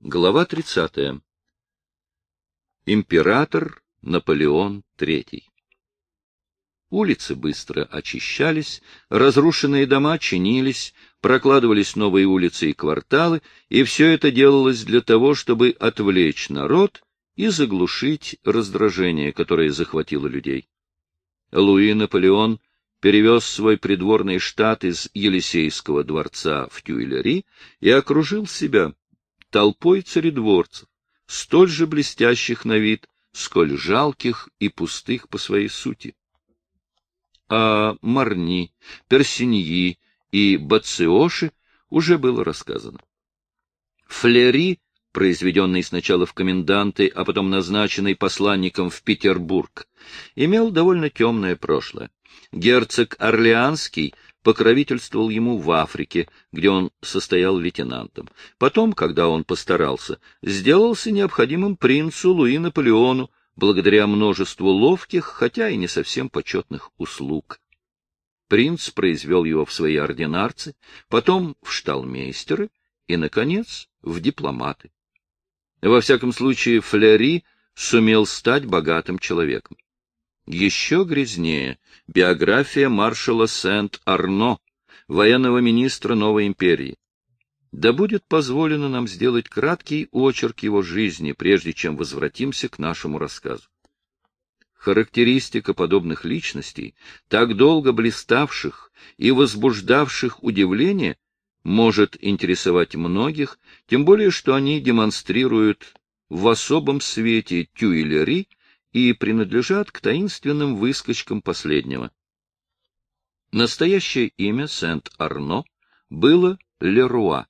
Глава 30. Император Наполеон III. Улицы быстро очищались, разрушенные дома чинились, прокладывались новые улицы и кварталы, и все это делалось для того, чтобы отвлечь народ и заглушить раздражение, которое захватило людей. Луи Наполеон перевез свой придворный штат из Елисейского дворца в Тюильри и окружил себя толпой царедворцев, столь же блестящих на вид, сколь жалких и пустых по своей сути. О Марни, Персиньи и Бациоши уже было рассказано. Флери, произведенный сначала в коменданты, а потом назначенный посланником в Петербург, имел довольно темное прошлое. Герцог Орлеанский — покровительствовал ему в Африке, где он состоял лейтенантом. Потом, когда он постарался, сделался необходимым принцу Луи Наполеону, благодаря множеству ловких, хотя и не совсем почетных услуг. Принц произвел его в свои ординарцы, потом в шталмейстеры и, наконец, в дипломаты. Во всяком случае, Флери сумел стать богатым человеком. Еще грязнее биография маршала Сент-Арно, военного министра новой империи. Да будет позволено нам сделать краткий очерк его жизни, прежде чем возвратимся к нашему рассказу. Характеристика подобных личностей, так долго блиставших и возбуждавших удивление, может интересовать многих, тем более что они демонстрируют в особом свете Тюильри и принадлежат к таинственным выскочкам последнего. Настоящее имя Сент-Арно было Леруа.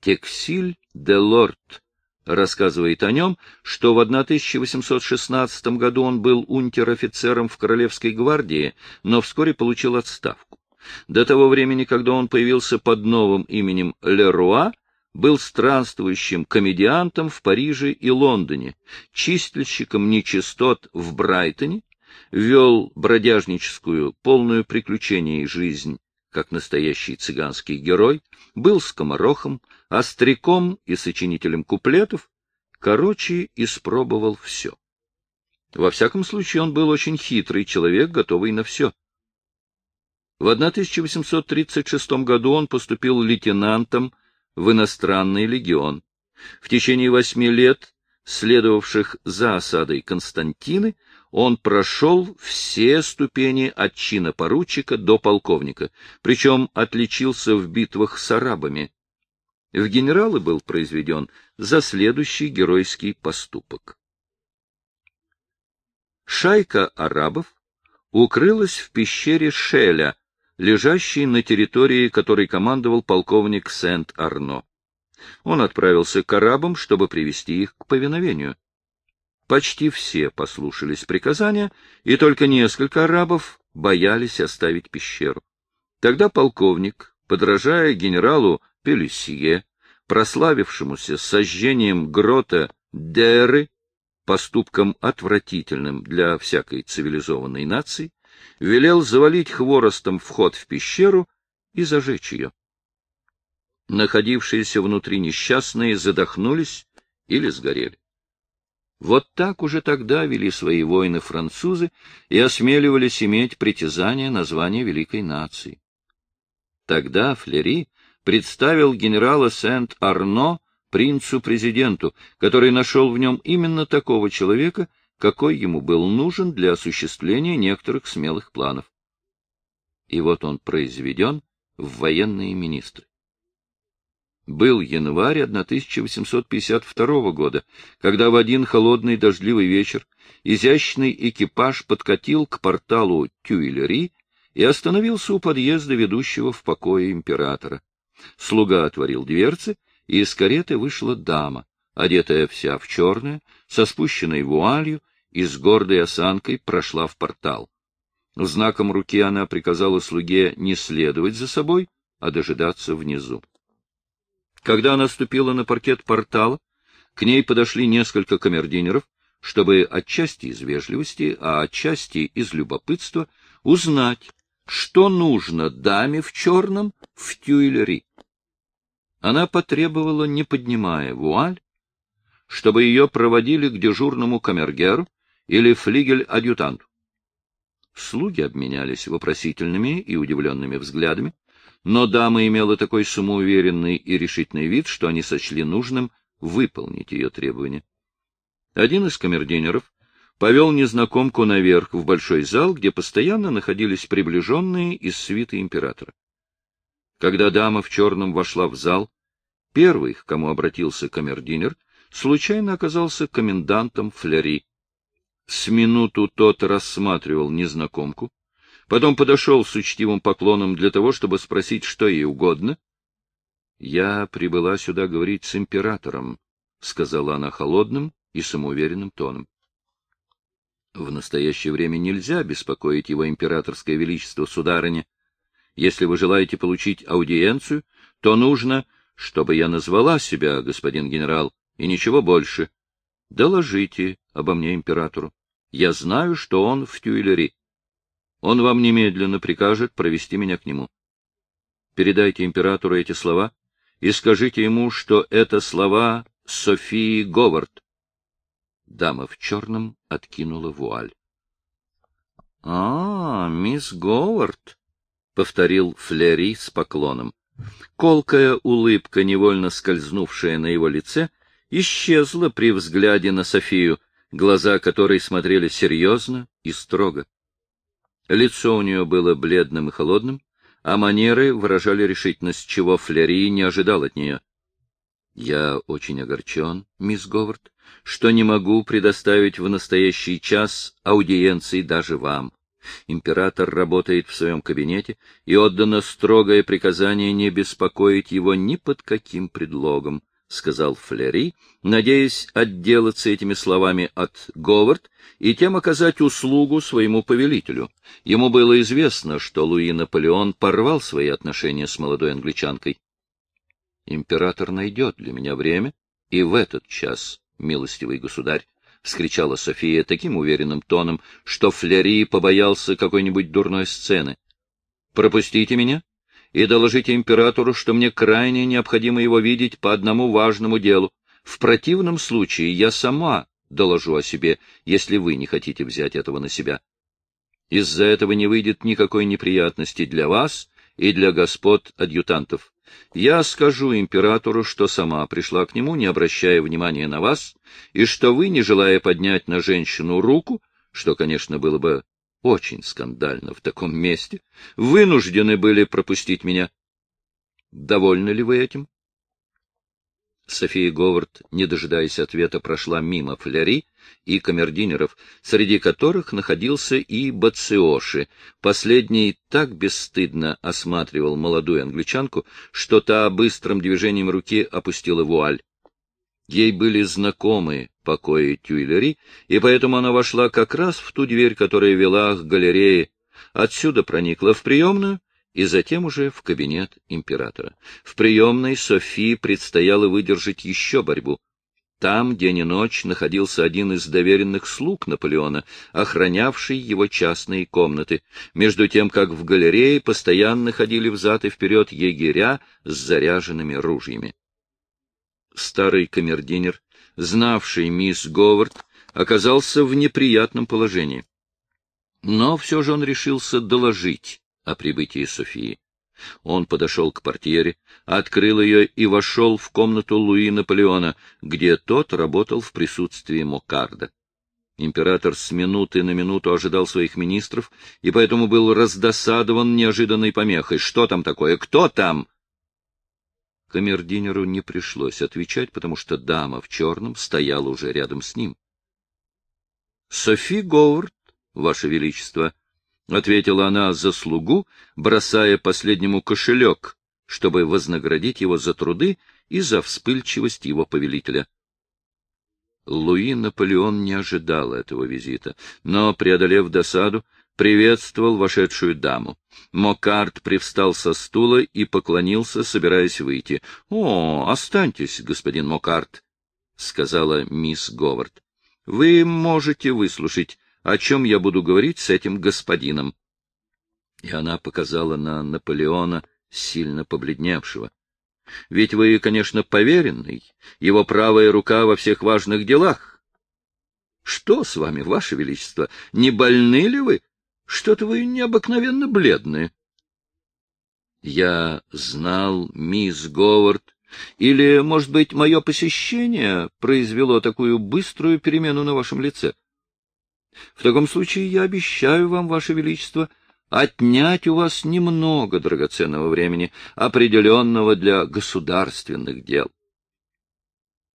Тексиль де Лорд рассказывает о нем, что в 1816 году он был унтер-офицером в Королевской гвардии, но вскоре получил отставку. До того времени, когда он появился под новым именем Леруа, был странствующим комедиантом в Париже и Лондоне, чистильщиком нечистот в Брайтоне, вел бродяжническую, полную приключений жизнь, как настоящий цыганский герой, был скоморохом, остряком и сочинителем куплетов, короче, испробовал все. Во всяком случае, он был очень хитрый человек, готовый на все. В 1836 году он поступил лейтенантом в иностранный легион. В течение восьми лет, следовавших за осадой Константины, он прошел все ступени от чина поручика до полковника, причем отличился в битвах с арабами. В генералы был произведен за следующий геройский поступок. Шайка арабов укрылась в пещере Шеля, лежащей на территории, которой командовал полковник Сент-Арно. Он отправился к арабам, чтобы привести их к повиновению. Почти все послушались приказания, и только несколько арабов боялись оставить пещеру. Тогда полковник, подражая генералу Пелюсье, прославившемуся сожжением грота Деры, поступком отвратительным для всякой цивилизованной нации, велел завалить хворостом вход в пещеру и зажечь ее. Находившиеся внутри несчастные задохнулись или сгорели. Вот так уже тогда вели свои войны французы и осмеливались иметь притязание на звание великой нации. Тогда Флери представил генерала Сент-Арно принцу-президенту, который нашел в нем именно такого человека, какой ему был нужен для осуществления некоторых смелых планов. И вот он произведен в военные министры. Был январь 1852 года, когда в один холодный дождливый вечер изящный экипаж подкатил к порталу Тюильри и остановился у подъезда, ведущего в покое императора. Слуга отворил дверцы, и из кареты вышла дама, одетая вся в черное, со спущенной вуалью и с гордой осанкой прошла в портал. Знаком руки она приказала слуге не следовать за собой, а дожидаться внизу. Когда она ступила на паркет портала, к ней подошли несколько камердинеров, чтобы отчасти из вежливости, а отчасти из любопытства узнать, что нужно даме в черном в Тюильри. Она потребовала, не поднимая вуаль, чтобы ее проводили к дежурному камергеру или флигель-адъютанту. Слуги обменялись вопросительными и удивленными взглядами, но дама имела такой самоуверенный и решительный вид, что они сочли нужным выполнить ее требования. Один из камердинеров повел незнакомку наверх в большой зал, где постоянно находились приближенные из свиты императора. Когда дама в черном вошла в зал, первый, к кому обратился камердинер, случайно оказался комендантом Фляри. С минуту тот рассматривал незнакомку, потом подошел с учтивым поклоном для того, чтобы спросить, что ей угодно. — Я прибыла сюда говорить с императором, — сказала она холодным и самоуверенным тоном. В настоящее время нельзя беспокоить его императорское величество, сударыня. Если вы желаете получить аудиенцию, то нужно, чтобы я назвала себя, господин генерал, и ничего больше. Доложите обо мне императору. Я знаю, что он в Тюильри. Он вам немедленно прикажет провести меня к нему. Передайте императору эти слова и скажите ему, что это слова Софии Говард. Дама в черном откинула вуаль. — А, мисс Говард, — повторил Флери с поклоном. Колкая улыбка, невольно скользнувшая на его лице, исчезла при взгляде на Софию, глаза которой смотрели серьезно и строго. Лицо у нее было бледным и холодным, а манеры выражали решительность, чего Флери не ожидал от нее. — Я очень огорчен, мисс Говард, что не могу предоставить в настоящий час аудиенции даже вам. Император работает в своем кабинете, и отдано строгое приказание не беспокоить его ни под каким предлогом, — сказал Флери, надеясь отделаться этими словами от Говард и тем оказать услугу своему повелителю. Ему было известно, что Луи Наполеон порвал свои отношения с молодой англичанкой. Император найдет для меня время, и в этот час милостивый государь, — вскричала София таким уверенным тоном, что Флери побоялся какой-нибудь дурной сцены. — Пропустите меня и доложите императору, что мне крайне необходимо его видеть по одному важному делу. В противном случае я сама доложу о себе, если вы не хотите взять этого на себя. Из-за этого не выйдет никакой неприятности для вас и для господ адъютантов. Я скажу императору, что сама пришла к нему, не обращая внимания на вас, и что вы, не желая поднять на женщину руку, что, конечно, было бы очень скандально в таком месте, вынуждены были пропустить меня. Довольны ли вы этим? София Говард, не дожидаясь ответа, прошла мимо фляри и камердинеров, среди которых находился и Бациоши. Последний так бесстыдно осматривал молодую англичанку, что та быстрым движением руки опустила вуаль. Ей были знакомы покои Тюильри, и поэтому она вошла как раз в ту дверь, которая вела к галерее, отсюда проникла в приемную и затем уже в кабинет императора. В приемной Софии предстояло выдержать еще борьбу. Там день и ночь находился один из доверенных слуг Наполеона, охранявший его частные комнаты, между тем, как в галерее постоянно ходили взад и вперед егеря с заряженными ружьями. Старый камердинер, знавший мисс Говард, оказался в неприятном положении. Но все же он решился доложить о прибытии Софии. Он подошел к портьере, открыл ее и вошел в комнату Луи Наполеона, где тот работал в присутствии Мокарда. Император с минуты на минуту ожидал своих министров и поэтому был раздосадован неожиданной помехой. «Что там такое? Кто там?» Камердинеру не пришлось отвечать, потому что дама в черном стояла уже рядом с ним. — Софи Говард, Ваше Величество, — ответила она за слугу, бросая последнему кошелек, чтобы вознаградить его за труды и за вспыльчивость его повелителя. Луи Наполеон не ожидал этого визита, но, преодолев досаду, приветствовал вошедшую даму. Мокарт привстал со стула и поклонился, собираясь выйти. — О, останьтесь, господин Мокарт, — сказала мисс Говард. — Вы можете выслушать о чем я буду говорить с этим господином. И она показала на Наполеона, сильно побледневшего. Ведь вы, конечно, поверенный, его правая рука во всех важных делах. Что с вами, ваше величество, не больны ли вы? Что-то вы необыкновенно бледные. Я знал мисс Говард, или, может быть, мое посещение произвело такую быструю перемену на вашем лице? В таком случае я обещаю вам, ваше величество, отнять у вас немного драгоценного времени, определенного для государственных дел.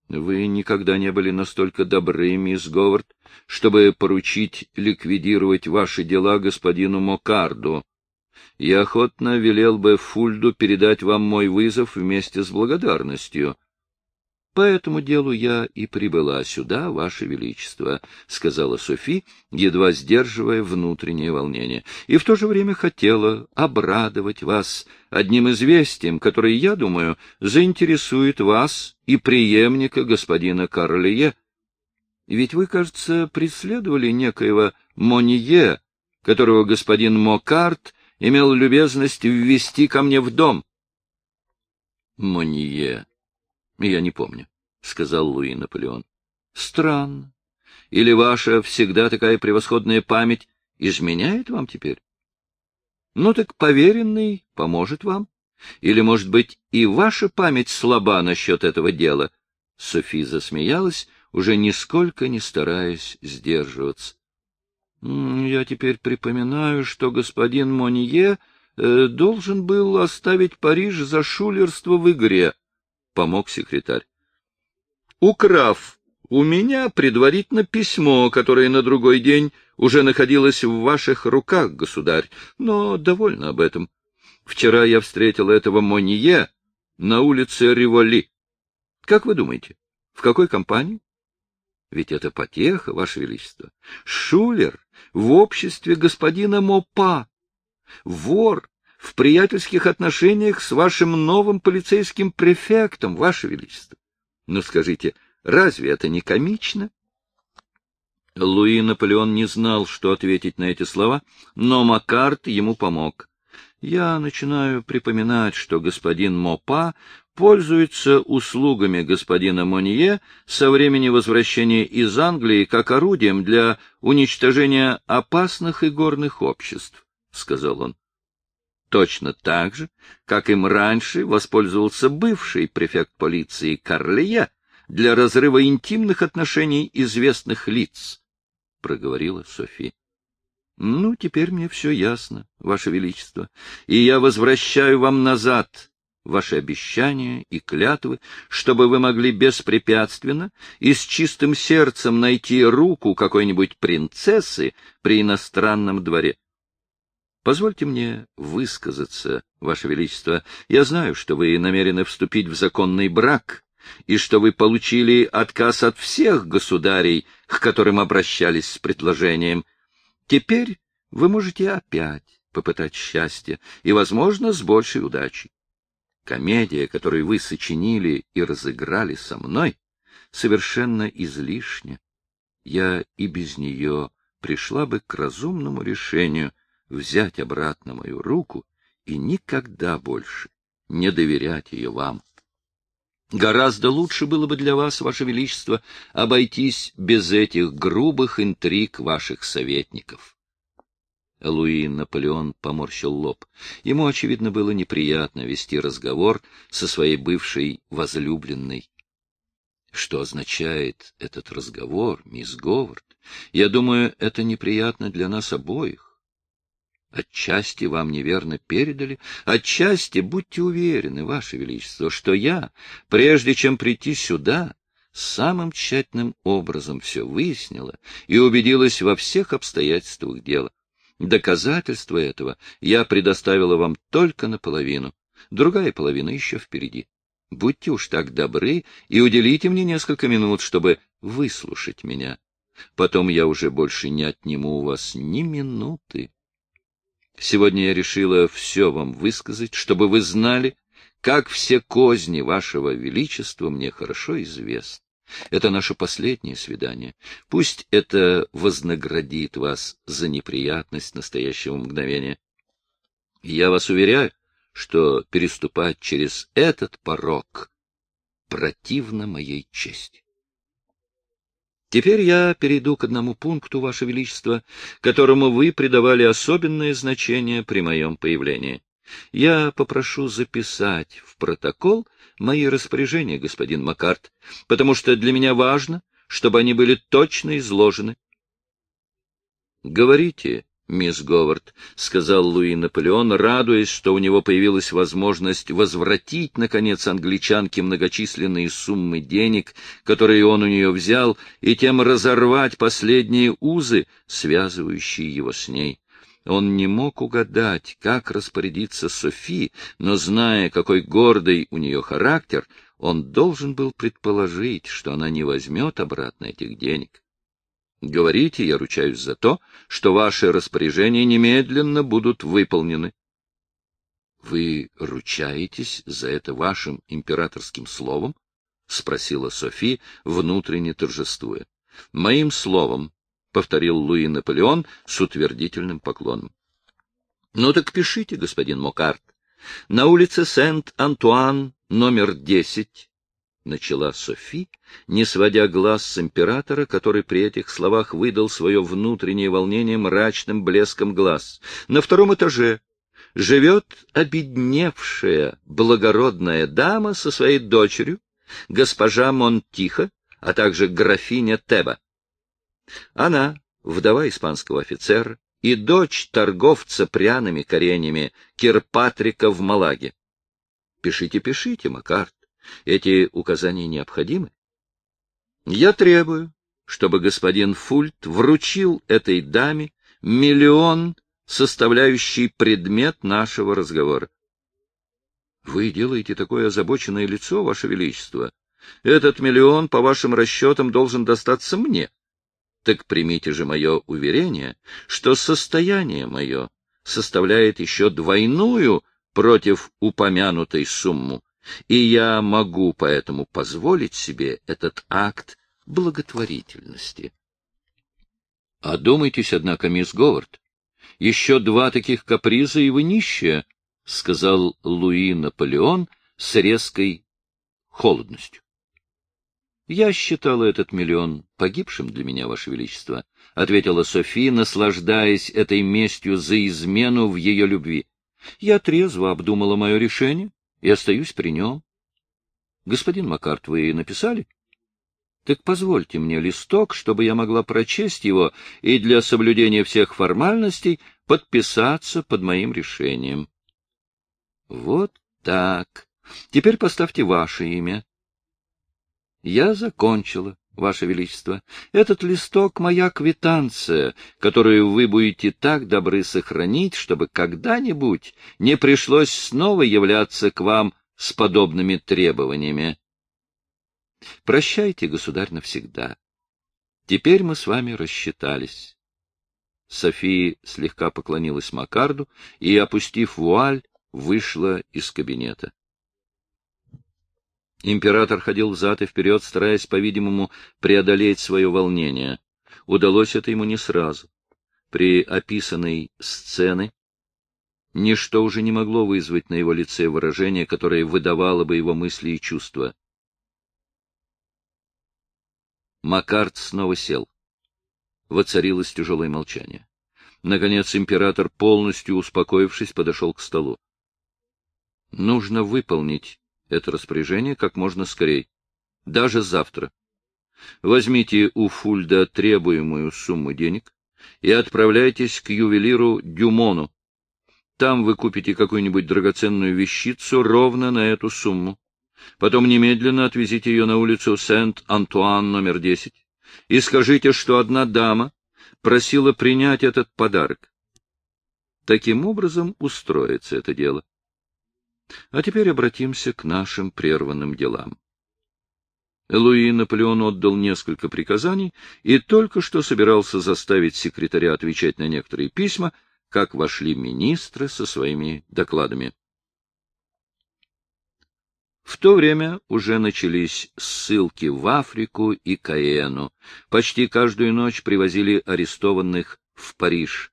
Вы никогда не были настолько добры, мисс Говард, чтобы поручить ликвидировать ваши дела господину Мокарду. Я охотно велел бы Фульду передать вам мой вызов вместе с благодарностью. По этому делу я и прибыла сюда, Ваше Величество, — сказала Софи, едва сдерживая внутреннее волнение, — и в то же время хотела обрадовать вас одним известием, которое, я думаю, заинтересует вас и преемника господина Карлие. Ведь вы, кажется, преследовали некоего Монье, которого господин Мокарт имел любезность ввести ко мне в дом. Монье. Я не помню, — сказал Луи Наполеон. Странно. Или ваша всегда такая превосходная память изменяет вам теперь? Ну так поверенный поможет вам. Или, может быть, и ваша память слаба насчет этого дела? Софи засмеялась, уже нисколько не стараясь сдерживаться. — Я теперь припоминаю, что господин Монье э, должен был оставить Париж за шулерство в игре, помог секретарь. Украв у меня предварительно письмо, которое на другой день уже находилось в ваших руках, государь, но довольно об этом. Вчера я встретил этого Монье на улице Риволи. Как вы думаете, в какой компании? Ведь это потеха, Ваше Величество. Шулер в обществе господина Мопа. Вор в приятельских отношениях с вашим новым полицейским префектом, Ваше Величество. Ну, скажите, разве это не комично? Луи Наполеон не знал, что ответить на эти слова, но Маккарт ему помог. Я начинаю припоминать, что господин Мопа пользуется услугами господина Монье со времени возвращения из Англии как орудием для уничтожения опасных и горных обществ, — сказал он точно так же, как им раньше воспользовался бывший префект полиции Карлия для разрыва интимных отношений известных лиц, — проговорила Софи. — Ну, теперь мне все ясно, Ваше Величество, и я возвращаю вам назад ваши обещания и клятвы, чтобы вы могли беспрепятственно и с чистым сердцем найти руку какой-нибудь принцессы при иностранном дворе. Позвольте мне высказаться, Ваше Величество. Я знаю, что вы намерены вступить в законный брак, и что вы получили отказ от всех государей, к которым обращались с предложением. Теперь вы можете опять попытать счастье, и, возможно, с большей удачей. Комедия, которую вы сочинили и разыграли со мной, совершенно излишня. Я и без нее пришла бы к разумному решению — взять обратно мою руку и никогда больше не доверять ее вам. Гораздо лучше было бы для вас, Ваше Величество, обойтись без этих грубых интриг ваших советников. Луи Наполеон поморщил лоб. Ему, очевидно, было неприятно вести разговор со своей бывшей возлюбленной. Что означает этот разговор, мисс Говард? Я думаю, это неприятно для нас обоих. Отчасти вам неверно передали, отчасти будьте уверены, Ваше Величество, что я, прежде чем прийти сюда, самым тщательным образом все выяснила и убедилась во всех обстоятельствах дела. Доказательства этого я предоставила вам только наполовину, другая половина еще впереди. Будьте уж так добры и уделите мне несколько минут, чтобы выслушать меня. Потом я уже больше не отниму у вас ни минуты. Сегодня я решила все вам высказать, чтобы вы знали, как все козни вашего величества мне хорошо известны. Это наше последнее свидание. Пусть это вознаградит вас за неприятность настоящего мгновения. Я вас уверяю, что переступать через этот порог противно моей чести. Теперь я перейду к одному пункту, Ваше Величество, которому вы придавали особенное значение при моем появлении. Я попрошу записать в протокол мои распоряжения, господин Маккарт, потому что для меня важно, чтобы они были точно изложены. — Говорите, мисс Говард, — сказал Луи Наполеон, радуясь, что у него появилась возможность возвратить, наконец, англичанке многочисленные суммы денег, которые он у нее взял, и тем разорвать последние узы, связывающие его с ней. Он не мог угадать, как распорядиться Софи, но, зная, какой гордый у нее характер, он должен был предположить, что она не возьмет обратно этих денег. Говорите, я ручаюсь за то, что ваши распоряжения немедленно будут выполнены. — Вы ручаетесь за это вашим императорским словом? — спросила Софи, внутренне торжествуя. — Моим словом, — повторил Луи Наполеон с утвердительным поклоном. — Ну так пишите, господин Мокарт. На улице Сент-Антуан, номер десять, — начала Софи, не сводя глаз с императора, который при этих словах выдал свое внутреннее волнение мрачным блеском глаз. На втором этаже живет обедневшая благородная дама со своей дочерью, госпожа Монтиха, а также графиня Теба. Она, вдова испанского офицера, и дочь торговца пряными кореньями Кирпатрика в Малаге. Пишите, пишите, Макарт. Эти указания необходимы? Я требую, чтобы господин Фульт вручил этой даме миллион, составляющий предмет нашего разговора. Вы делаете такое озабоченное лицо, Ваше Величество. Этот миллион, по вашим расчетам, должен достаться мне. Так примите же мое уверение, что состояние мое составляет еще двойную против упомянутой сумму и я могу поэтому позволить себе этот акт благотворительности. — Одумайтесь, однако, мисс Говард. Еще два таких каприза, и вы нищая, — сказал Луи Наполеон с резкой холодностью. — Я считала этот миллион погибшим для меня, Ваше Величество, — ответила София, наслаждаясь этой местью за измену в ее любви. Я трезво обдумала мое решение и остаюсь при нем. Господин Макарт, вы написали? Так позвольте мне листок, чтобы я могла прочесть его и для соблюдения всех формальностей подписаться под моим решением. Вот так. Теперь поставьте ваше имя. Я закончила, Ваше Величество. Этот листок — моя квитанция, которую вы будете так добры сохранить, чтобы когда-нибудь не пришлось снова являться к вам с подобными требованиями. Прощайте, государь, навсегда. Теперь мы с вами рассчитались. София слегка поклонилась Макарду и, опустив вуаль, вышла из кабинета. Император ходил взад и вперед, стараясь, по-видимому, преодолеть свое волнение. Удалось это ему не сразу. При описанной сцене ничто уже не могло вызвать на его лице выражение, которое выдавало бы его мысли и чувства. Макарт снова сел. Воцарилось тяжелое молчание. Наконец император, полностью успокоившись, подошел к столу. — Нужно выполнить это распоряжение как можно скорее. Даже завтра. Возьмите у Фульда требуемую сумму денег и отправляйтесь к ювелиру Дюмону. Там вы купите какую-нибудь драгоценную вещицу ровно на эту сумму. Потом немедленно отвезите ее на улицу Сент-Антуан номер 10 и скажите, что одна дама просила принять этот подарок. Таким образом устроится это дело. А теперь обратимся к нашим прерванным делам. Луи Наполеон отдал несколько приказаний и только что собирался заставить секретаря отвечать на некоторые письма, как вошли министры со своими докладами. В то время уже начались ссылки в Африку и Каэну. Почти каждую ночь привозили арестованных в Париж.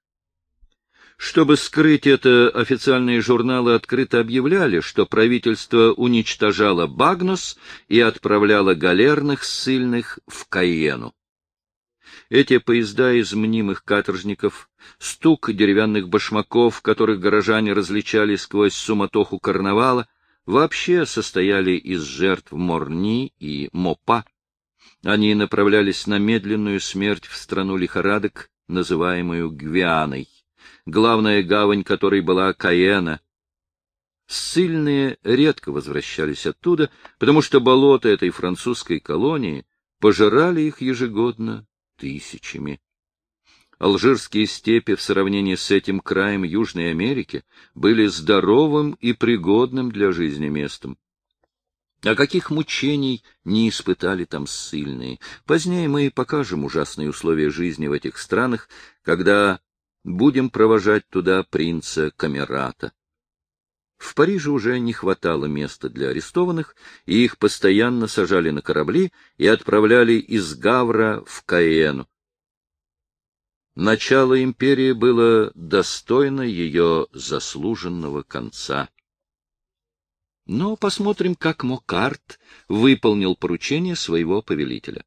Чтобы скрыть это, официальные журналы открыто объявляли, что правительство уничтожало Багнос и отправляло галерных ссыльных в Каену. Эти поезда из мнимых каторжников, стук деревянных башмаков, которых горожане различали сквозь суматоху карнавала, вообще состояли из жертв Морни и Мопа. Они направлялись на медленную смерть в страну лихорадок, называемую Гвианой, главная гавань которой была Каена. Ссыльные редко возвращались оттуда, потому что болота этой французской колонии пожирали их ежегодно тысячами. Алжирские степи в сравнении с этим краем Южной Америки были здоровым и пригодным для жизни местом. А каких мучений не испытали там ссыльные. Позднее мы покажем ужасные условия жизни в этих странах, когда будем провожать туда принца Камерата. В Париже уже не хватало места для арестованных, и их постоянно сажали на корабли и отправляли из Гавра в Каену. Начало империи было достойно ее заслуженного конца. Но посмотрим, как Мокарт выполнил поручение своего повелителя.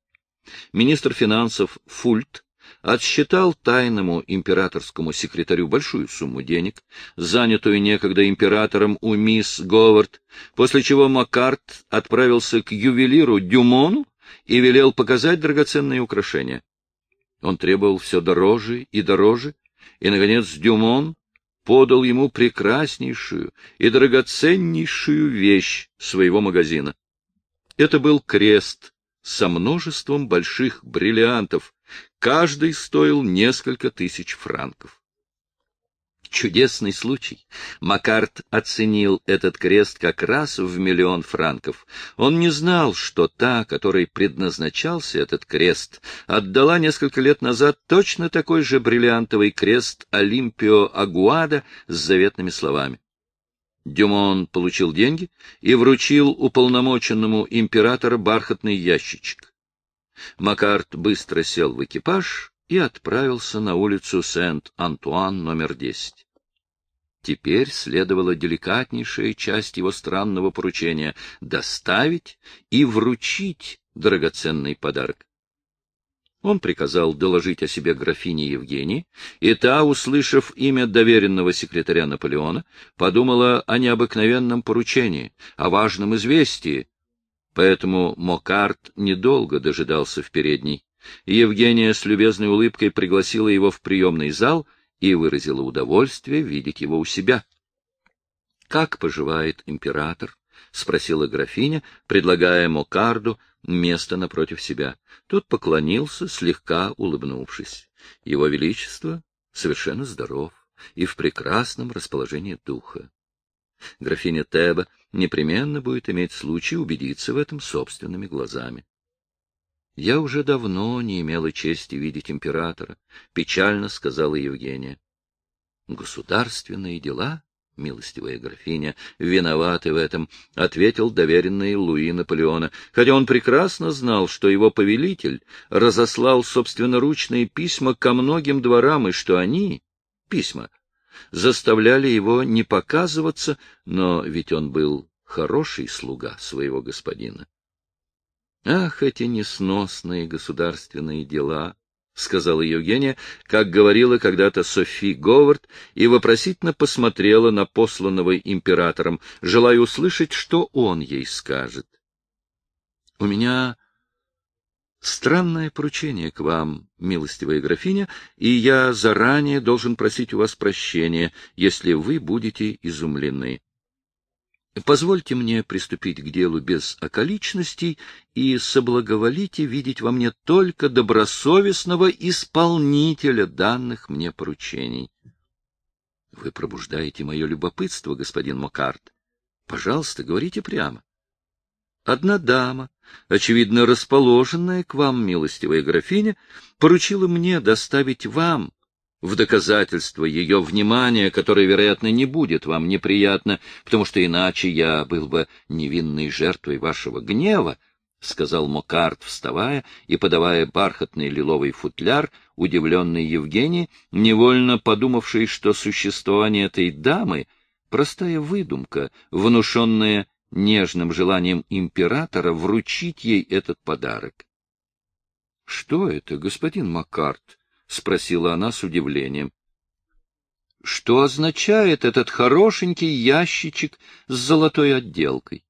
Министр финансов Фульт отсчитал тайному императорскому секретарю большую сумму денег, занятую некогда императором у мисс Говард, после чего Маккарт отправился к ювелиру Дюмону и велел показать драгоценные украшения. Он требовал все дороже и дороже, и, наконец, Дюмон подал ему прекраснейшую и драгоценнейшую вещь своего магазина. Это был крест со множеством больших бриллиантов, каждый стоил несколько тысяч франков. Чудесный случай. Макарт оценил этот крест как раз в миллион франков. Он не знал, что та, которой предназначался этот крест, отдала несколько лет назад точно такой же бриллиантовый крест Олимпио Агуада с заветными словами. Дюмон получил деньги и вручил уполномоченному императора бархатный ящичек. Макарт быстро сел в экипаж и отправился на улицу Сент-Антуан номер 10. Теперь следовала деликатнейшая часть его странного поручения — доставить и вручить драгоценный подарок. Он приказал доложить о себе графине Евгении, и та, услышав имя доверенного секретаря Наполеона, подумала о необыкновенном поручении, о важном известии. Поэтому Мокарт недолго дожидался в передней. Евгения с любезной улыбкой пригласила его в приемный зал и выразила удовольствие видеть его у себя. — Как поживает император? — спросила графиня, предлагая Мокарду место напротив себя. Тот поклонился, слегка улыбнувшись. Его Величество совершенно здоров и в прекрасном расположении духа. Графиня Теба непременно будет иметь случай убедиться в этом собственными глазами. Я уже давно не имела чести видеть императора, — печально сказала Евгения. Государственные дела, милостивая графиня, виноваты в этом, — ответил доверенный Луи Наполеона, хотя он прекрасно знал, что его повелитель разослал собственноручные письма ко многим дворам, и что они, письма, заставляли его не показываться, но ведь он был хороший слуга своего господина. Ах, эти несносные государственные дела! — сказала Евгения, как говорила когда-то Софи Говард, и вопросительно посмотрела на посланного императором, желая услышать, что он ей скажет. — У меня странное поручение к вам, милостивая графиня, и я заранее должен просить у вас прощения, если вы будете изумлены. Позвольте мне приступить к делу без околичностей и соблаговолите видеть во мне только добросовестного исполнителя данных мне поручений. Вы пробуждаете мое любопытство, господин Мокарт. Пожалуйста, говорите прямо. Одна дама, очевидно расположенная к вам, милостивая графиня, поручила мне доставить вам в доказательство ее внимания, которое, вероятно, не будет вам неприятно, потому что иначе я был бы невинной жертвой вашего гнева, — сказал Мокарт, вставая и подавая бархатный лиловый футляр, удивленный Евгений, невольно подумавший, что существование этой дамы — простая выдумка, внушенная нежным желанием императора вручить ей этот подарок. — Что это, господин Маккарт? — спросила она с удивлением. — Что означает этот хорошенький ящичек с золотой отделкой?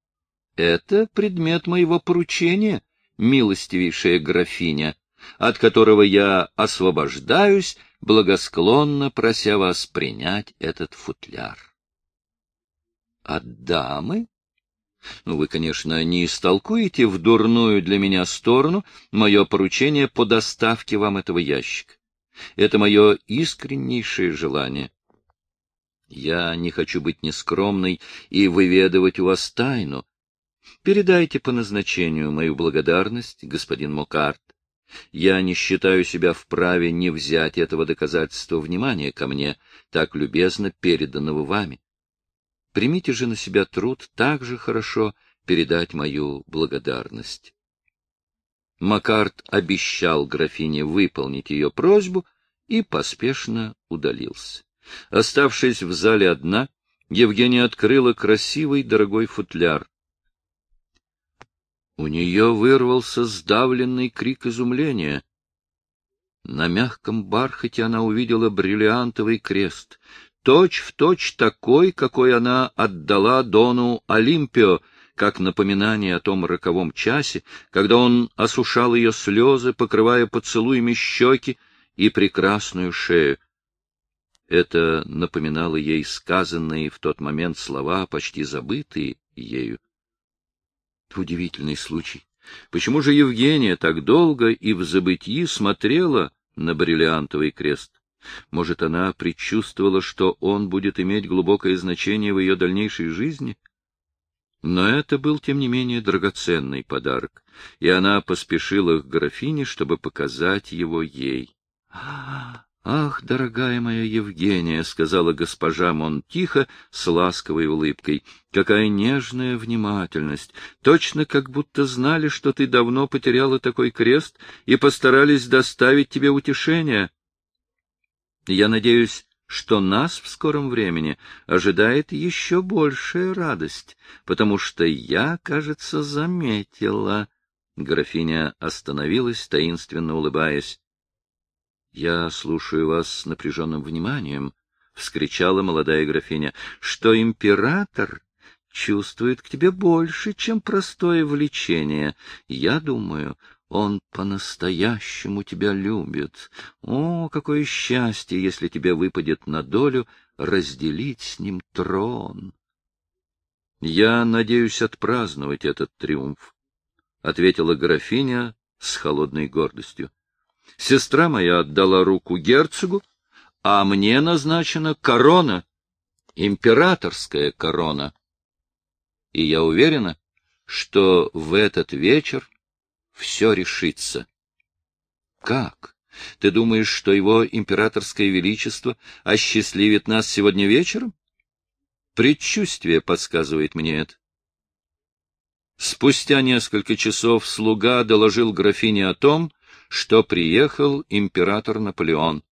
— Это предмет моего поручения, милостивейшая графиня, от которого я освобождаюсь, благосклонно прося вас принять этот футляр. — От дамы? Ну, вы, конечно, не истолкуете в дурную для меня сторону мое поручение по доставке вам этого ящика. Это мое искреннейшее желание. Я не хочу быть нескромной и выведывать у вас тайну. Передайте по назначению мою благодарность, господин Мокарт. Я не считаю себя вправе не взять этого доказательства внимания ко мне, так любезно переданного вами. Примите же на себя труд так же хорошо передать мою благодарность. Макарт обещал графине выполнить ее просьбу и поспешно удалился. Оставшись в зале одна, Евгения открыла красивый дорогой футляр. У нее вырвался сдавленный крик изумления. На мягком бархате она увидела бриллиантовый крест, точь в точь такой, какой она отдала Дону Олимпио, как напоминание о том роковом часе, когда он осушал ее слезы, покрывая поцелуями щеки и прекрасную шею. Это напоминало ей сказанные в тот момент слова, почти забытые ею. Удивительный случай. Почему же Евгения так долго и в забытии смотрела на бриллиантовый крест? Может, она предчувствовала, что он будет иметь глубокое значение в ее дальнейшей жизни? Но это был, тем не менее, драгоценный подарок, и она поспешила к графине, чтобы показать его ей. «Ах, дорогая моя Евгения!» — сказала госпожа Монтихо с ласковой улыбкой. «Какая нежная внимательность! Точно как будто знали, что ты давно потеряла такой крест и постарались доставить тебе утешение. Я надеюсь, что нас в скором времени ожидает еще большая радость, потому что я, кажется, заметила...» Графиня остановилась, таинственно улыбаясь. — Я слушаю вас с напряженным вниманием, — вскричала молодая графиня, — что император чувствует к тебе больше, чем простое влечение. Я думаю, он по-настоящему тебя любит. О, какое счастье, если тебе выпадет на долю разделить с ним трон! Я надеюсь отпраздновать этот триумф, — ответила графиня с холодной гордостью. Сестра моя отдала руку герцогу, а мне назначена корона, императорская корона. И я уверена, что в этот вечер все решится. Как? Ты думаешь, что его императорское величество осчастливит нас сегодня вечером? Предчувствие подсказывает мне это. Спустя несколько часов слуга доложил графине о том, что приехал император Наполеон.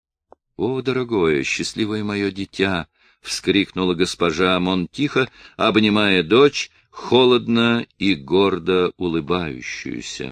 — О, дорогое, счастливое мое дитя! — вскрикнула госпожа Монтихо, обнимая дочь, холодно и гордо улыбающуюся.